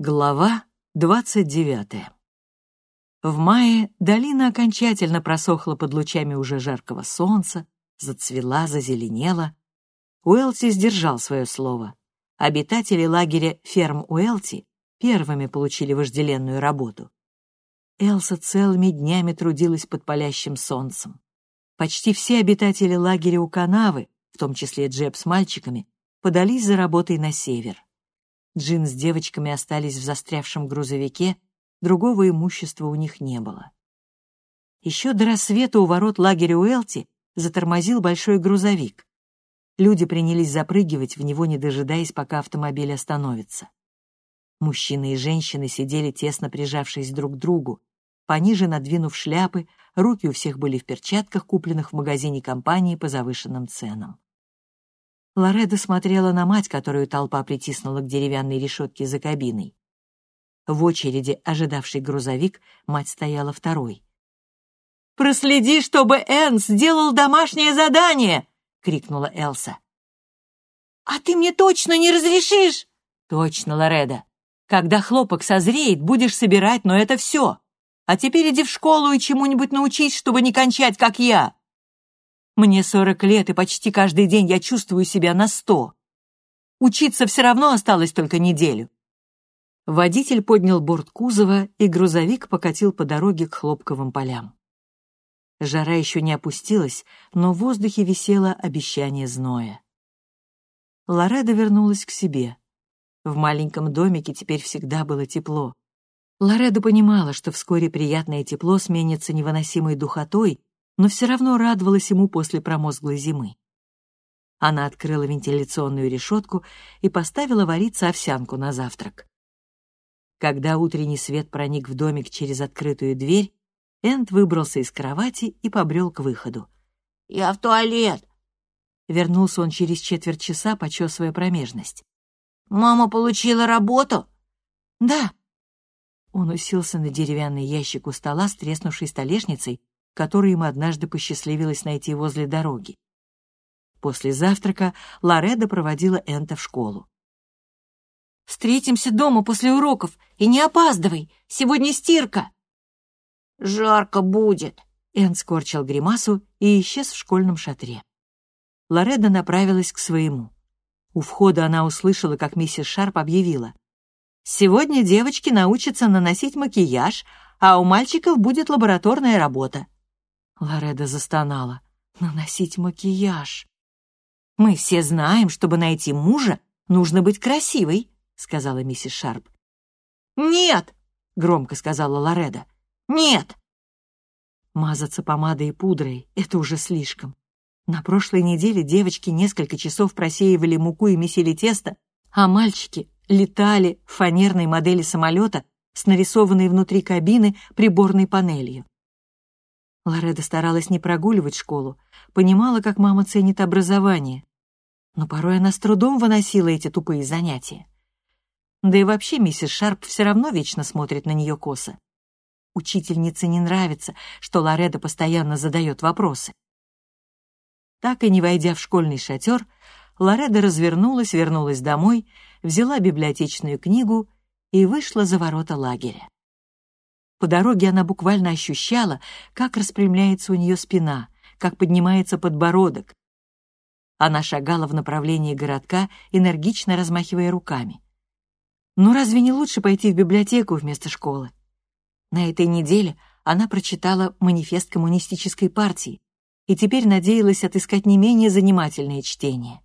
Глава двадцать девятая. В мае долина окончательно просохла под лучами уже жаркого солнца, зацвела, зазеленела. Уэлти сдержал свое слово. Обитатели лагеря ферм Уэлти первыми получили вожделенную работу. Элса целыми днями трудилась под палящим солнцем. Почти все обитатели лагеря у канавы, в том числе Джеб с мальчиками, подались за работой на север. Джин с девочками остались в застрявшем грузовике, другого имущества у них не было. Еще до рассвета у ворот лагеря Уэлти затормозил большой грузовик. Люди принялись запрыгивать в него, не дожидаясь, пока автомобиль остановится. Мужчины и женщины сидели тесно прижавшись друг к другу, пониже надвинув шляпы, руки у всех были в перчатках, купленных в магазине компании по завышенным ценам. Лореда смотрела на мать, которую толпа притиснула к деревянной решетке за кабиной. В очереди, ожидавший грузовик, мать стояла второй. «Проследи, чтобы Энн сделал домашнее задание!» — крикнула Элса. «А ты мне точно не разрешишь?» «Точно, Лореда. Когда хлопок созреет, будешь собирать, но это все. А теперь иди в школу и чему-нибудь научись, чтобы не кончать, как я. Мне сорок лет, и почти каждый день я чувствую себя на сто. Учиться все равно осталось только неделю. Водитель поднял борт кузова, и грузовик покатил по дороге к хлопковым полям. Жара еще не опустилась, но в воздухе висело обещание зноя. Лореда вернулась к себе. В маленьком домике теперь всегда было тепло. Лореда понимала, что вскоре приятное тепло сменится невыносимой духотой, но все равно радовалась ему после промозглой зимы. Она открыла вентиляционную решетку и поставила вариться овсянку на завтрак. Когда утренний свет проник в домик через открытую дверь, Энд выбрался из кровати и побрел к выходу. «Я в туалет!» Вернулся он через четверть часа, почесывая промежность. «Мама получила работу?» «Да». Он уселся на деревянный ящик у стола с треснувшей столешницей который ему однажды посчастливилось найти возле дороги. После завтрака Лореда проводила Энта в школу. «Встретимся дома после уроков и не опаздывай, сегодня стирка!» «Жарко будет!» Энт скорчил гримасу и исчез в школьном шатре. Лореда направилась к своему. У входа она услышала, как миссис Шарп объявила. «Сегодня девочки научатся наносить макияж, а у мальчиков будет лабораторная работа. Лореда застонала. «Наносить макияж». «Мы все знаем, чтобы найти мужа, нужно быть красивой», — сказала миссис Шарп. «Нет!» — громко сказала Лореда. «Нет!» Мазаться помадой и пудрой — это уже слишком. На прошлой неделе девочки несколько часов просеивали муку и месили тесто, а мальчики летали в фанерной модели самолета с нарисованной внутри кабины приборной панелью. Лореда старалась не прогуливать школу, понимала, как мама ценит образование. Но порой она с трудом выносила эти тупые занятия. Да и вообще миссис Шарп все равно вечно смотрит на нее косо. Учительнице не нравится, что Лореда постоянно задает вопросы. Так и не войдя в школьный шатер, Лореда развернулась, вернулась домой, взяла библиотечную книгу и вышла за ворота лагеря. По дороге она буквально ощущала, как распрямляется у нее спина, как поднимается подбородок. Она шагала в направлении городка, энергично размахивая руками. Ну разве не лучше пойти в библиотеку вместо школы? На этой неделе она прочитала манифест коммунистической партии и теперь надеялась отыскать не менее занимательное чтение.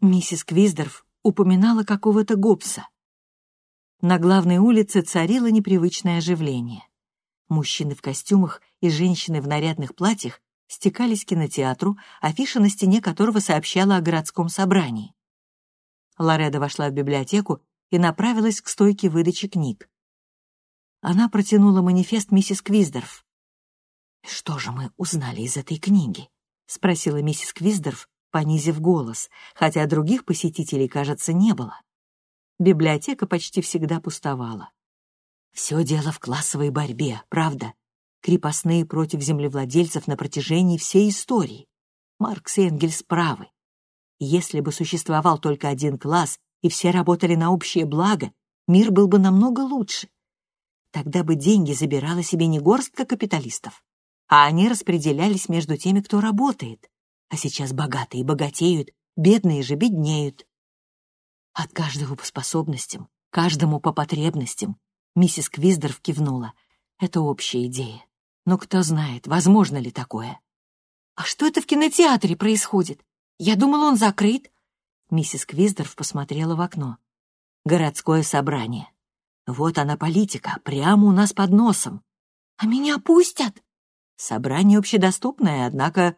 Миссис Квиздорф упоминала какого-то Гоббса. На главной улице царило непривычное оживление. Мужчины в костюмах и женщины в нарядных платьях стекались к кинотеатру, афиша на стене которого сообщала о городском собрании. Лореда вошла в библиотеку и направилась к стойке выдачи книг. Она протянула манифест миссис Квиздорф. «Что же мы узнали из этой книги?» — спросила миссис Квиздорф, понизив голос, хотя других посетителей, кажется, не было библиотека почти всегда пустовала. Все дело в классовой борьбе, правда? Крепостные против землевладельцев на протяжении всей истории. Маркс и Энгельс правы. Если бы существовал только один класс, и все работали на общее благо, мир был бы намного лучше. Тогда бы деньги забирала себе не горстка капиталистов, а они распределялись между теми, кто работает. А сейчас богатые богатеют, бедные же беднеют. От каждого по способностям, каждому по потребностям. Миссис Квиздорф кивнула. Это общая идея. Но кто знает, возможно ли такое. «А что это в кинотеатре происходит? Я думала, он закрыт». Миссис Квиздорф посмотрела в окно. «Городское собрание. Вот она политика, прямо у нас под носом. А меня пустят?» Собрание общедоступное, однако,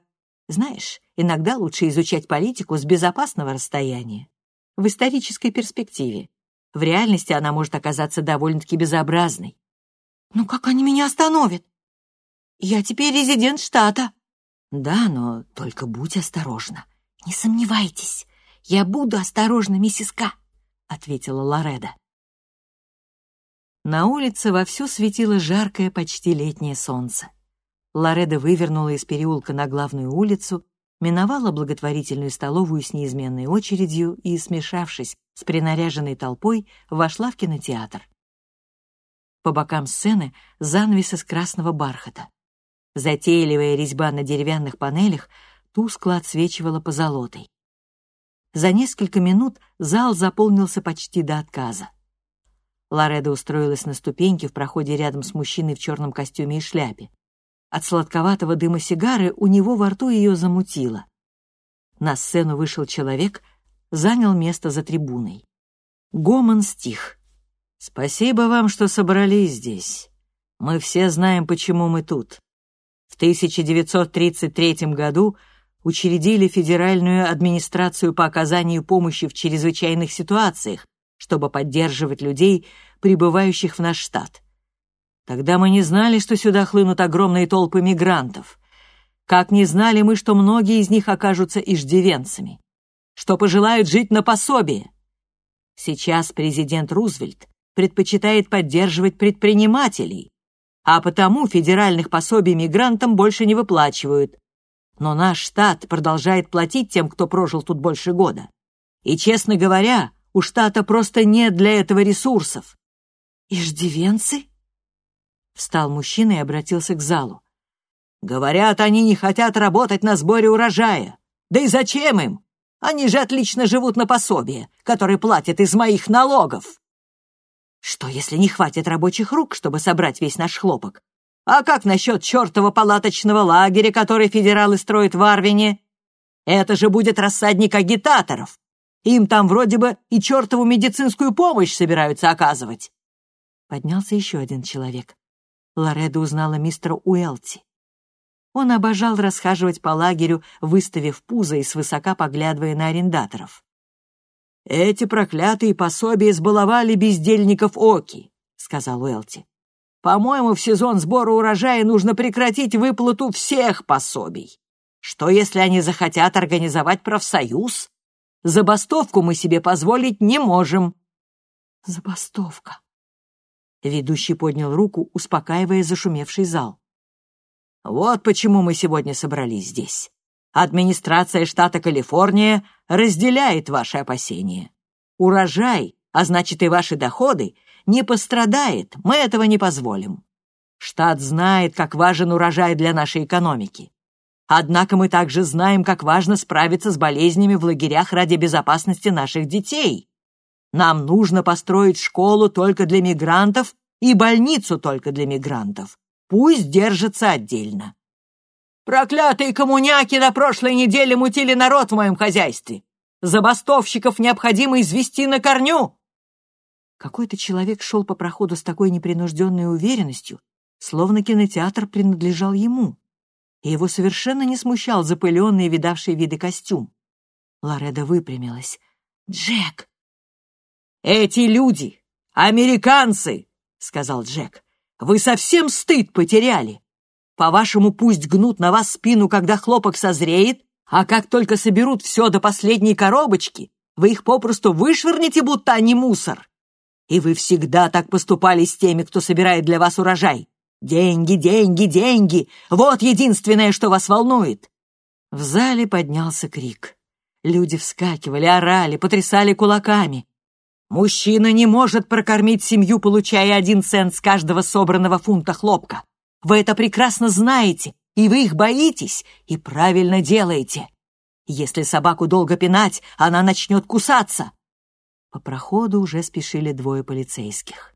знаешь, иногда лучше изучать политику с безопасного расстояния, в исторической перспективе. В реальности она может оказаться довольно-таки безобразной. «Ну как они меня остановят? Я теперь резидент штата». «Да, но только будь осторожна». «Не сомневайтесь, я буду осторожна, миссис К», — ответила Лореда. На улице вовсю светило жаркое, почти летнее солнце. Лореда вывернула из переулка на главную улицу, миновала благотворительную столовую с неизменной очередью и, смешавшись с принаряженной толпой, вошла в кинотеатр. По бокам сцены занавес из красного бархата. Затейливая резьба на деревянных панелях тускло отсвечивала позолотой. За несколько минут зал заполнился почти до отказа. Лореда устроилась на ступеньке в проходе рядом с мужчиной в черном костюме и шляпе. От сладковатого дыма сигары у него во рту ее замутило. На сцену вышел человек, занял место за трибуной. Гомон стих. «Спасибо вам, что собрались здесь. Мы все знаем, почему мы тут. В 1933 году учредили Федеральную администрацию по оказанию помощи в чрезвычайных ситуациях, чтобы поддерживать людей, прибывающих в наш штат. Тогда мы не знали, что сюда хлынут огромные толпы мигрантов. Как не знали мы, что многие из них окажутся иждивенцами, что пожелают жить на пособие. Сейчас президент Рузвельт предпочитает поддерживать предпринимателей, а потому федеральных пособий мигрантам больше не выплачивают. Но наш штат продолжает платить тем, кто прожил тут больше года. И, честно говоря, у штата просто нет для этого ресурсов. «Иждивенцы?» Встал мужчина и обратился к залу. «Говорят, они не хотят работать на сборе урожая. Да и зачем им? Они же отлично живут на пособие, которое платят из моих налогов. Что, если не хватит рабочих рук, чтобы собрать весь наш хлопок? А как насчет чертова палаточного лагеря, который федералы строят в Арвине? Это же будет рассадник агитаторов. Им там вроде бы и чертову медицинскую помощь собираются оказывать. Поднялся еще один человек. Лореда узнала мистера Уэлти. Он обожал расхаживать по лагерю, выставив пузо и свысока поглядывая на арендаторов. «Эти проклятые пособия избаловали бездельников Оки», — сказал Уэлти. «По-моему, в сезон сбора урожая нужно прекратить выплату всех пособий. Что, если они захотят организовать профсоюз? Забастовку мы себе позволить не можем». «Забастовка», Ведущий поднял руку, успокаивая зашумевший зал. «Вот почему мы сегодня собрались здесь. Администрация штата Калифорния разделяет ваши опасения. Урожай, а значит и ваши доходы, не пострадает, мы этого не позволим. Штат знает, как важен урожай для нашей экономики. Однако мы также знаем, как важно справиться с болезнями в лагерях ради безопасности наших детей. Нам нужно построить школу только для мигрантов и больницу только для мигрантов. Пусть держатся отдельно. Проклятые коммуняки на прошлой неделе мутили народ в моем хозяйстве. Забастовщиков необходимо извести на корню. Какой-то человек шел по проходу с такой непринужденной уверенностью, словно кинотеатр принадлежал ему, и его совершенно не смущал запыленный видавший виды костюм. Лореда выпрямилась. «Джек!» «Эти люди! Американцы!» — сказал Джек. «Вы совсем стыд потеряли! По-вашему, пусть гнут на вас спину, когда хлопок созреет, а как только соберут все до последней коробочки, вы их попросту вышвырнете, будто они мусор. И вы всегда так поступали с теми, кто собирает для вас урожай. Деньги, деньги, деньги — вот единственное, что вас волнует!» В зале поднялся крик. Люди вскакивали, орали, потрясали кулаками. Мужчина не может прокормить семью, получая один цент с каждого собранного фунта хлопка. Вы это прекрасно знаете, и вы их боитесь, и правильно делаете. Если собаку долго пинать, она начнет кусаться. По проходу уже спешили двое полицейских.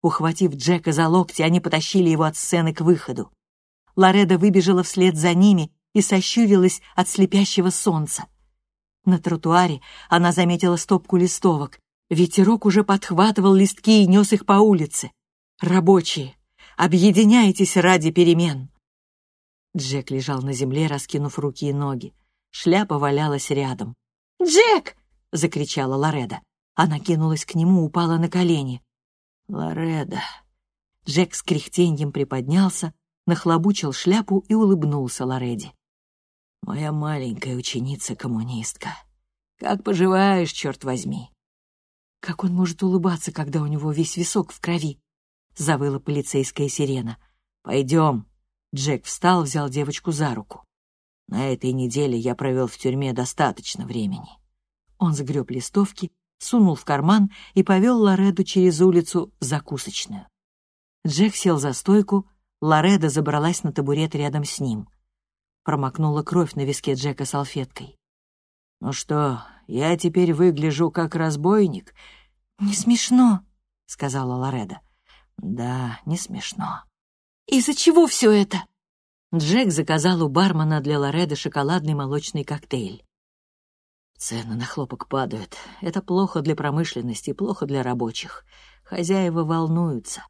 Ухватив Джека за локти, они потащили его от сцены к выходу. Лореда выбежала вслед за ними и сощурилась от слепящего солнца. На тротуаре она заметила стопку листовок. Ветерок уже подхватывал листки и нес их по улице. «Рабочие, объединяйтесь ради перемен!» Джек лежал на земле, раскинув руки и ноги. Шляпа валялась рядом. «Джек!» — закричала Лореда. Она кинулась к нему, упала на колени. «Лореда!» Джек с кряхтеньем приподнялся, нахлобучил шляпу и улыбнулся Лореде. «Моя маленькая ученица-коммунистка. Как поживаешь, черт возьми?» «Как он может улыбаться, когда у него весь висок в крови?» — завыла полицейская сирена. «Пойдем». Джек встал, взял девочку за руку. «На этой неделе я провел в тюрьме достаточно времени». Он сгреб листовки, сунул в карман и повел Лореду через улицу закусочную. Джек сел за стойку, Лореда забралась на табурет рядом с ним. Промокнула кровь на виске Джека салфеткой. «Ну что, я теперь выгляжу как разбойник?» «Не смешно», — сказала Лореда. «Да, не смешно». «Из-за чего все это?» Джек заказал у бармена для Лореды шоколадный молочный коктейль. Цены на хлопок падают. Это плохо для промышленности, плохо для рабочих. Хозяева волнуются.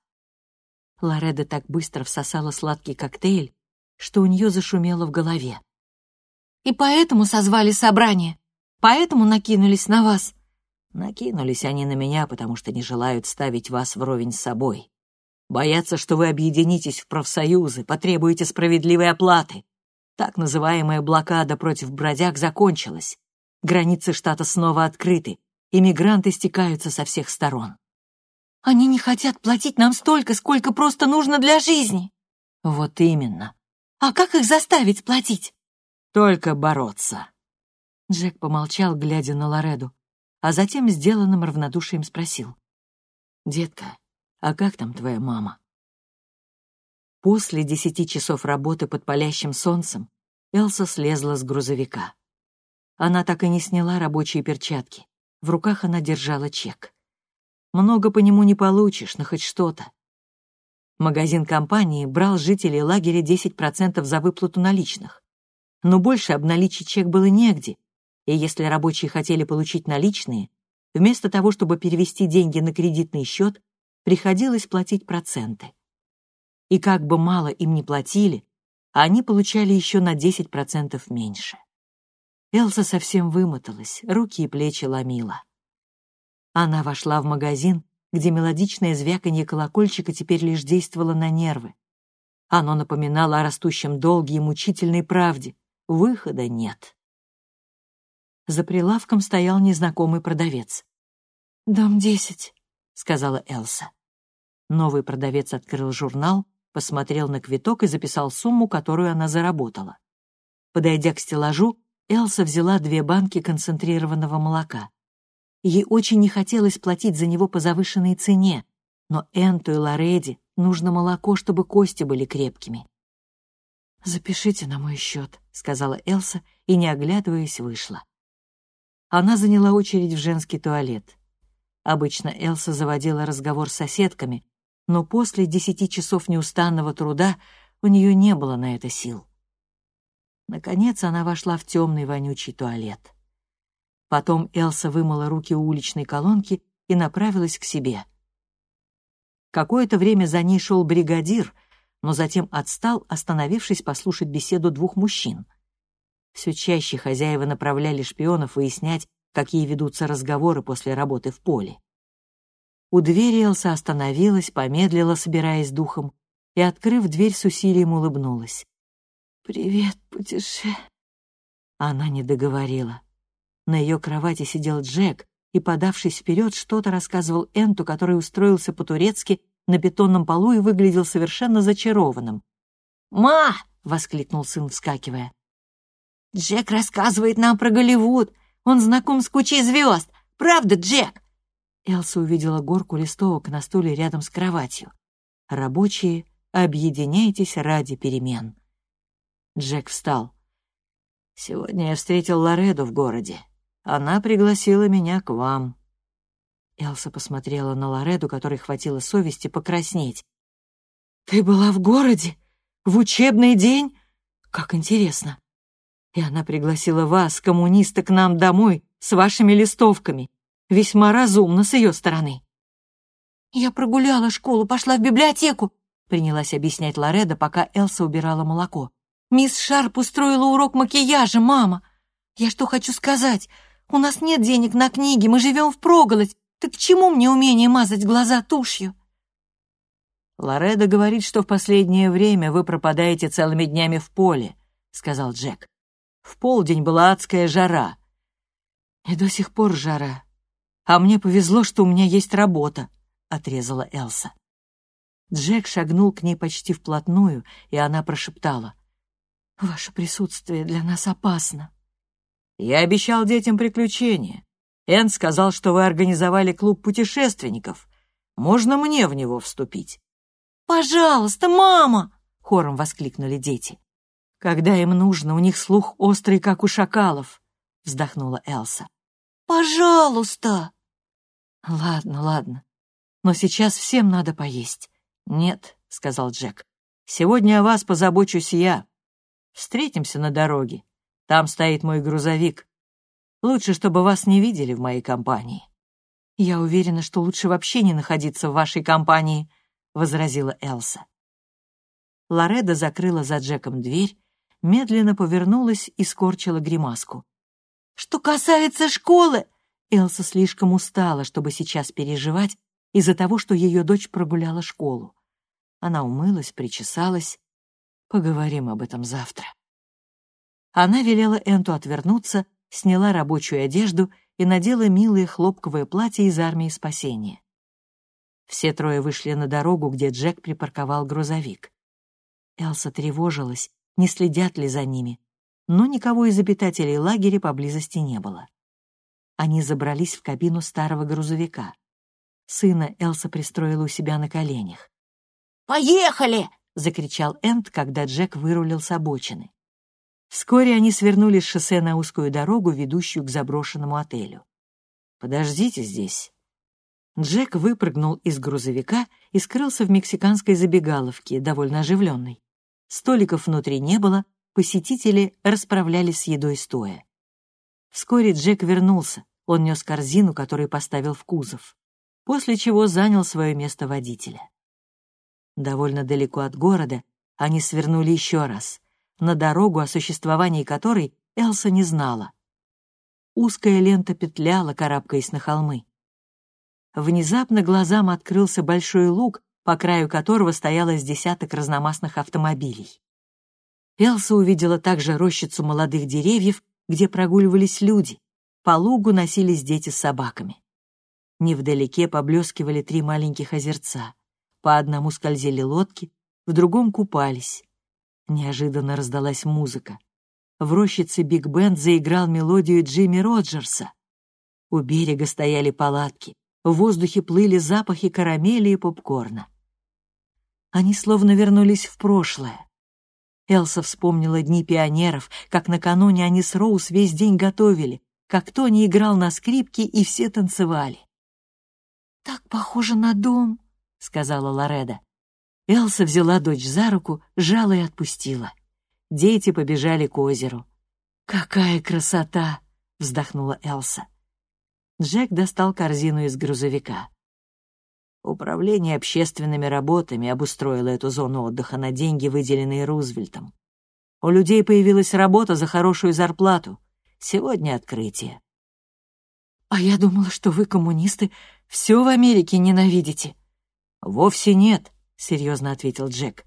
Лореда так быстро всосала сладкий коктейль, что у нее зашумело в голове. «И поэтому созвали собрание? Поэтому накинулись на вас?» Накинулись они на меня, потому что не желают ставить вас вровень с собой. Боятся, что вы объединитесь в профсоюзы, потребуете справедливой оплаты. Так называемая блокада против бродяг закончилась. Границы штата снова открыты, иммигранты стекаются со всех сторон. Они не хотят платить нам столько, сколько просто нужно для жизни. Вот именно. А как их заставить платить? Только бороться. Джек помолчал, глядя на Лореду, а затем сделанным равнодушием спросил. «Детка, а как там твоя мама?» После десяти часов работы под палящим солнцем Элса слезла с грузовика. Она так и не сняла рабочие перчатки. В руках она держала чек. Много по нему не получишь, но хоть что-то. Магазин компании брал жителей лагеря 10% за выплату наличных. Но больше обналичить чек было негде, и если рабочие хотели получить наличные, вместо того, чтобы перевести деньги на кредитный счет, приходилось платить проценты. И как бы мало им ни платили, они получали еще на 10% меньше. Элса совсем вымоталась, руки и плечи ломила. Она вошла в магазин, где мелодичное звяканье колокольчика теперь лишь действовало на нервы. Оно напоминало о растущем долге и мучительной правде. Выхода нет. За прилавком стоял незнакомый продавец. «Дом десять», — сказала Элса. Новый продавец открыл журнал, посмотрел на квиток и записал сумму, которую она заработала. Подойдя к стеллажу, Элса взяла две банки концентрированного молока. Ей очень не хотелось платить за него по завышенной цене, но Энту и Лореди нужно молоко, чтобы кости были крепкими. «Запишите на мой счет», — сказала Элса и, не оглядываясь, вышла. Она заняла очередь в женский туалет. Обычно Элса заводила разговор с соседками, но после десяти часов неустанного труда у нее не было на это сил. Наконец она вошла в темный вонючий туалет. Потом Элса вымыла руки у уличной колонки и направилась к себе. Какое-то время за ней шел бригадир, но затем отстал, остановившись послушать беседу двух мужчин. Все чаще хозяева направляли шпионов выяснять, какие ведутся разговоры после работы в поле. У двери Элса остановилась, помедлила, собираясь духом, и, открыв дверь, с усилием улыбнулась. «Привет, путеше...» Она не договорила. На ее кровати сидел Джек и, подавшись вперед, что-то рассказывал Энту, который устроился по-турецки на бетонном полу и выглядел совершенно зачарованным. «Ма!» — воскликнул сын, вскакивая. «Джек рассказывает нам про Голливуд. Он знаком с кучей звезд. Правда, Джек?» Элса увидела горку листовок на стуле рядом с кроватью. «Рабочие, объединяйтесь ради перемен». Джек встал. «Сегодня я встретил Лореду в городе. Она пригласила меня к вам». Элса посмотрела на Лореду, которой хватило совести покраснеть. «Ты была в городе? В учебный день? Как интересно!» И она пригласила вас, коммуниста, к нам домой с вашими листовками. Весьма разумно с ее стороны. «Я прогуляла школу, пошла в библиотеку», — принялась объяснять Лореда, пока Элса убирала молоко. «Мисс Шарп устроила урок макияжа, мама. Я что хочу сказать? У нас нет денег на книги, мы живем впроголодь. Так к чему мне умение мазать глаза тушью?» «Лореда говорит, что в последнее время вы пропадаете целыми днями в поле», — сказал Джек. «В полдень была адская жара». «И до сих пор жара», «А мне повезло, что у меня есть работа», — отрезала Элса. Джек шагнул к ней почти вплотную, и она прошептала. «Ваше присутствие для нас опасно». «Я обещал детям приключения. Энн сказал, что вы организовали клуб путешественников. Можно мне в него вступить?» «Пожалуйста, мама!» — хором воскликнули дети. «Когда им нужно, у них слух острый, как у шакалов», — вздохнула Элса. «Пожалуйста!» «Ладно, ладно. Но сейчас всем надо поесть». «Нет», — сказал Джек. «Сегодня о вас позабочусь я. Встретимся на дороге. Там стоит мой грузовик. Лучше, чтобы вас не видели в моей компании». «Я уверена, что лучше вообще не находиться в вашей компании», — возразила Элса. Лореда закрыла за Джеком дверь, медленно повернулась и скорчила гримаску. «Что касается школы, Элса слишком устала, чтобы сейчас переживать из-за того, что ее дочь прогуляла школу. Она умылась, причесалась. Поговорим об этом завтра. Она велела Энту отвернуться, сняла рабочую одежду и надела милое хлопковое платье из армии спасения. Все трое вышли на дорогу, где Джек припарковал грузовик. Элса тревожилась, не следят ли за ними, но никого из обитателей лагеря поблизости не было. Они забрались в кабину старого грузовика. Сына Элса пристроила у себя на коленях. «Поехали!» — закричал Энд, когда Джек вырулил с обочины. Вскоре они свернули с шоссе на узкую дорогу, ведущую к заброшенному отелю. «Подождите здесь». Джек выпрыгнул из грузовика и скрылся в мексиканской забегаловке, довольно оживленной. Столиков внутри не было, посетители расправлялись с едой стоя. Вскоре Джек вернулся, он нес корзину, которую поставил в кузов, после чего занял свое место водителя. Довольно далеко от города они свернули еще раз, на дорогу, о существовании которой Элса не знала. Узкая лента петляла, карабкаясь на холмы. Внезапно глазам открылся большой луг, по краю которого стояло с десяток разномастных автомобилей. Элса увидела также рощицу молодых деревьев где прогуливались люди. По лугу носились дети с собаками. Невдалеке поблескивали три маленьких озерца. По одному скользили лодки, в другом купались. Неожиданно раздалась музыка. В рощице Биг Бенд заиграл мелодию Джимми Роджерса. У берега стояли палатки, в воздухе плыли запахи карамели и попкорна. Они словно вернулись в прошлое. Элса вспомнила дни пионеров, как накануне они с Роуз весь день готовили, как Тони играл на скрипке и все танцевали. «Так похоже на дом», — сказала Лореда. Элса взяла дочь за руку, сжала и отпустила. Дети побежали к озеру. «Какая красота!» — вздохнула Элса. Джек достал корзину из грузовика. Управление общественными работами обустроило эту зону отдыха на деньги, выделенные Рузвельтом. У людей появилась работа за хорошую зарплату. Сегодня открытие. «А я думала, что вы, коммунисты, все в Америке ненавидите». «Вовсе нет», — серьезно ответил Джек.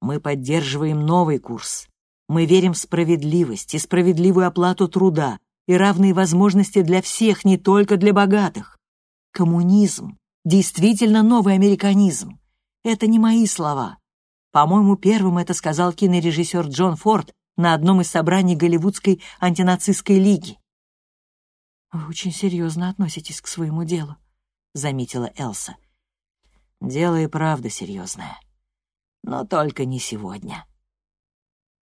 «Мы поддерживаем новый курс. Мы верим в справедливость и справедливую оплату труда и равные возможности для всех, не только для богатых. Коммунизм действительно новый американизм. Это не мои слова. По-моему, первым это сказал кинорежиссер Джон Форд на одном из собраний Голливудской антинацистской лиги. «Вы очень серьезно относитесь к своему делу», — заметила Элса. «Дело и правда серьезное. Но только не сегодня».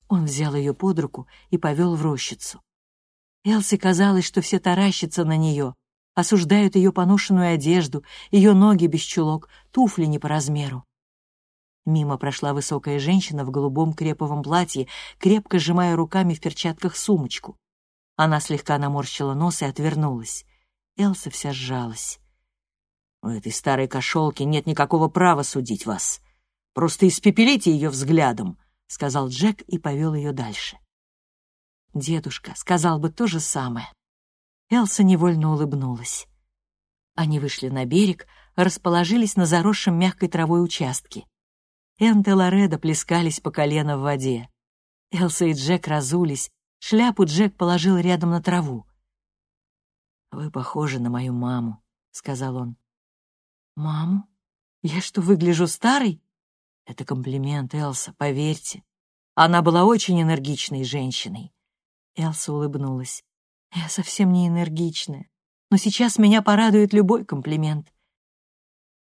Он взял ее под руку и повел в рощицу. Элсе казалось, что все таращатся на нее, осуждают ее поношенную одежду, ее ноги без чулок, туфли не по размеру. Мимо прошла высокая женщина в голубом креповом платье, крепко сжимая руками в перчатках сумочку. Она слегка наморщила нос и отвернулась. Элса вся сжалась. «У этой старой кошелки нет никакого права судить вас. Просто испепелите ее взглядом», — сказал Джек и повел ее дальше. Дедушка сказал бы то же самое. Элса невольно улыбнулась. Они вышли на берег, расположились на заросшем мягкой травой участке. Энт и Лоредо плескались по колено в воде. Элса и Джек разулись, шляпу Джек положил рядом на траву. «Вы похожи на мою маму», — сказал он. «Маму? Я что, выгляжу старой?» «Это комплимент, Элса, поверьте. Она была очень энергичной женщиной». Элса улыбнулась. «Я совсем не энергичная, но сейчас меня порадует любой комплимент».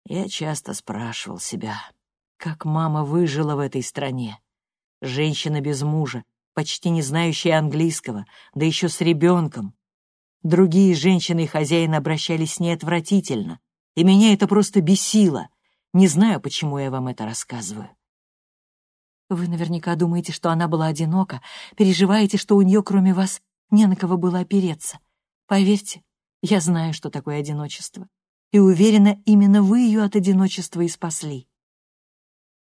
Я часто спрашивал себя, как мама выжила в этой стране? Женщина без мужа, почти не знающая английского, да еще с ребенком. Другие женщины и хозяин обращались с ней отвратительно, и меня это просто бесило. Не знаю, почему я вам это рассказываю. Вы наверняка думаете, что она была одинока, переживаете, что у нее, кроме вас, не на кого было опереться. Поверьте, я знаю, что такое одиночество, и уверена, именно вы ее от одиночества и спасли.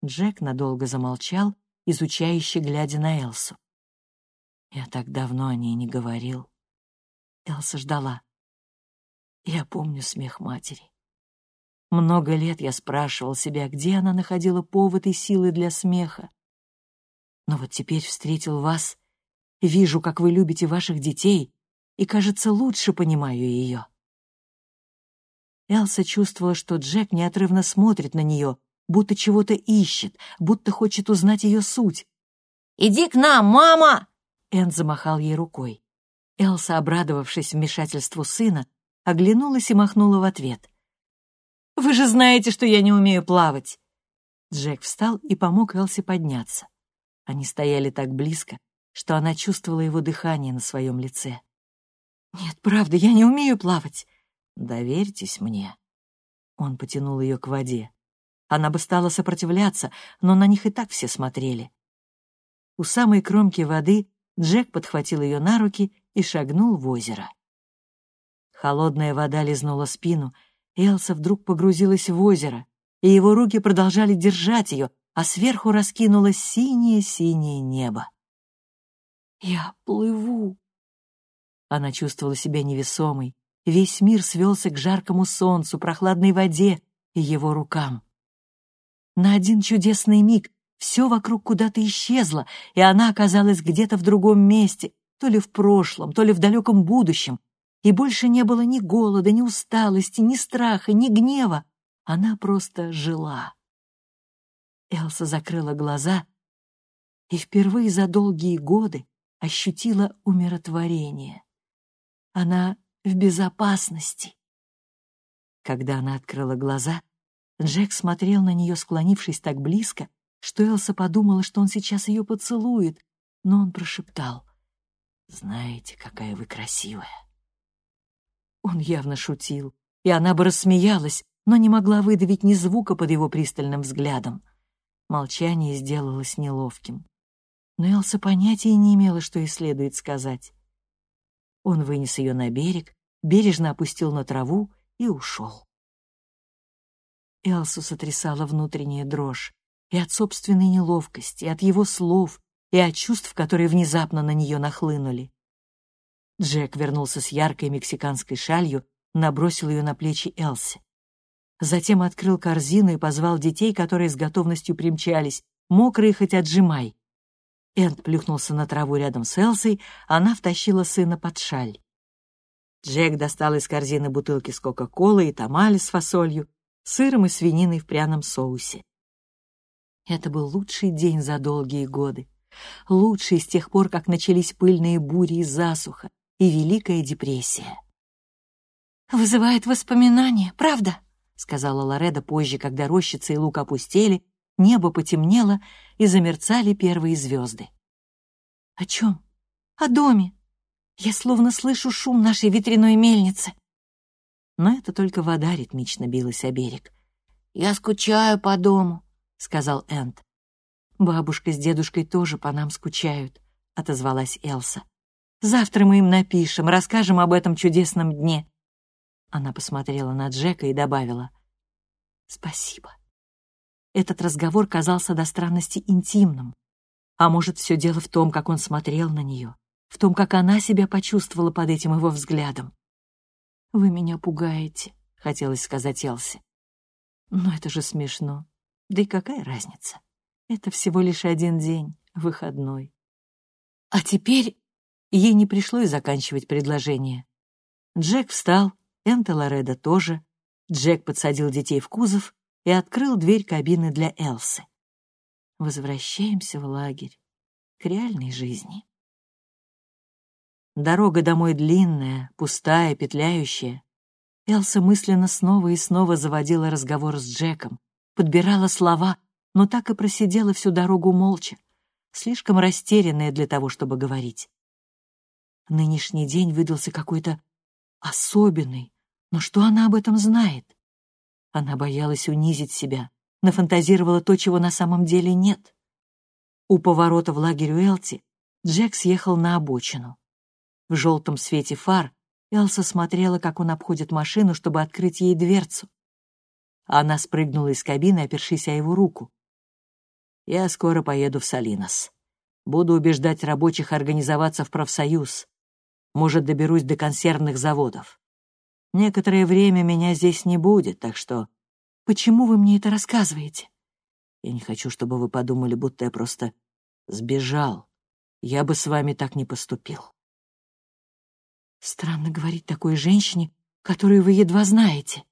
Джек надолго замолчал, изучающе глядя на Элсу. Я так давно о ней не говорил. Элса ждала. Я помню смех матери. Много лет я спрашивал себя, где она находила повод и силы для смеха. Но вот теперь встретил вас, вижу, как вы любите ваших детей, и, кажется, лучше понимаю ее. Элса чувствовала, что Джек неотрывно смотрит на нее, будто чего-то ищет, будто хочет узнать ее суть. «Иди к нам, мама!» Энн замахал ей рукой. Элса, обрадовавшись вмешательству сына, оглянулась и махнула в ответ. «Вы же знаете, что я не умею плавать!» Джек встал и помог Элсе подняться. Они стояли так близко, что она чувствовала его дыхание на своем лице. «Нет, правда, я не умею плавать!» «Доверьтесь мне!» Он потянул ее к воде. Она бы стала сопротивляться, но на них и так все смотрели. У самой кромки воды Джек подхватил ее на руки и шагнул в озеро. Холодная вода лизнула спину, Элса вдруг погрузилась в озеро, и его руки продолжали держать ее, а сверху раскинулось синее-синее небо. «Я плыву!» Она чувствовала себя невесомой. Весь мир свелся к жаркому солнцу, прохладной воде и его рукам. На один чудесный миг все вокруг куда-то исчезло, и она оказалась где-то в другом месте, то ли в прошлом, то ли в далеком будущем. И больше не было ни голода, ни усталости, ни страха, ни гнева. Она просто жила. Элса закрыла глаза и впервые за долгие годы ощутила умиротворение. Она в безопасности. Когда она открыла глаза, Джек смотрел на нее, склонившись так близко, что Элса подумала, что он сейчас ее поцелует, но он прошептал. «Знаете, какая вы красивая!» Он явно шутил, и она бы рассмеялась, но не могла выдавить ни звука под его пристальным взглядом. Молчание сделалось неловким. Но Элса понятия не имела, что ей следует сказать. Он вынес ее на берег, бережно опустил на траву и ушел. Элсу сотрясала внутренняя дрожь и от собственной неловкости, и от его слов, и от чувств, которые внезапно на нее нахлынули. Джек вернулся с яркой мексиканской шалью, набросил ее на плечи Элси. Затем открыл корзину и позвал детей, которые с готовностью примчались. «Мокрые хоть отжимай!» Энд плюхнулся на траву рядом с Элсой, она втащила сына под шаль. Джек достал из корзины бутылки с Кока-Колой и тамали с фасолью, сыром и свининой в пряном соусе. Это был лучший день за долгие годы. Лучший с тех пор, как начались пыльные бури и засуха и Великая депрессия. вызывает воспоминания, правда?» — сказала Лореда позже, когда рощица и лук опустели, небо потемнело и замерцали первые звезды. «О чем?» «О доме. Я словно слышу шум нашей ветряной мельницы». Но это только вода ритмично билась о берег. «Я скучаю по дому», — сказал Энд. «Бабушка с дедушкой тоже по нам скучают», — отозвалась Элса. «Завтра мы им напишем, расскажем об этом чудесном дне». Она посмотрела на Джека и добавила. «Спасибо». Этот разговор казался до странности интимным. А может, все дело в том, как он смотрел на нее, в том, как она себя почувствовала под этим его взглядом. «Вы меня пугаете», — хотелось сказать Элси. «Но это же смешно. Да и какая разница?» Это всего лишь один день, выходной. А теперь ей не пришлось заканчивать предложение. Джек встал, Энта Лореда тоже. Джек подсадил детей в кузов и открыл дверь кабины для Элсы. Возвращаемся в лагерь, к реальной жизни. Дорога домой длинная, пустая, петляющая. Элса мысленно снова и снова заводила разговор с Джеком, подбирала слова, но так и просидела всю дорогу молча, слишком растерянная для того, чтобы говорить. Нынешний день выдался какой-то особенный, но что она об этом знает? Она боялась унизить себя, нафантазировала то, чего на самом деле нет. У поворота в лагерь Уэлти Джек съехал на обочину. В желтом свете фар Элса смотрела, как он обходит машину, чтобы открыть ей дверцу. Она спрыгнула из кабины, опершись о его руку. Я скоро поеду в Салинос. Буду убеждать рабочих организоваться в профсоюз. Может, доберусь до консервных заводов. Некоторое время меня здесь не будет, так что... Почему вы мне это рассказываете? Я не хочу, чтобы вы подумали, будто я просто сбежал. Я бы с вами так не поступил. Странно говорить такой женщине, которую вы едва знаете.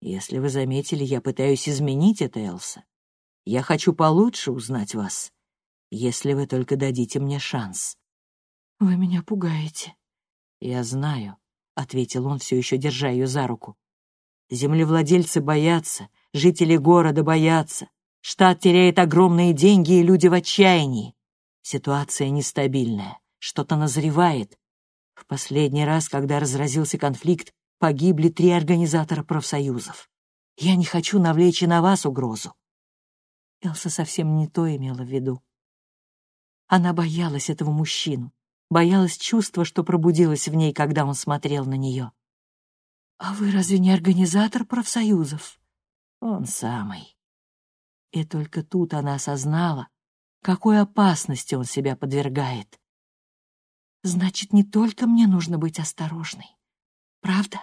Если вы заметили, я пытаюсь изменить это, Элса. Я хочу получше узнать вас, если вы только дадите мне шанс». «Вы меня пугаете». «Я знаю», — ответил он, все еще держа ее за руку. «Землевладельцы боятся, жители города боятся. Штат теряет огромные деньги, и люди в отчаянии. Ситуация нестабильная, что-то назревает. В последний раз, когда разразился конфликт, погибли три организатора профсоюзов. Я не хочу навлечь и на вас угрозу. Элса совсем не то имела в виду. Она боялась этого мужчину, боялась чувства, что пробудилось в ней, когда он смотрел на нее. «А вы разве не организатор профсоюзов?» «Он самый». И только тут она осознала, какой опасности он себя подвергает. «Значит, не только мне нужно быть осторожной, правда?»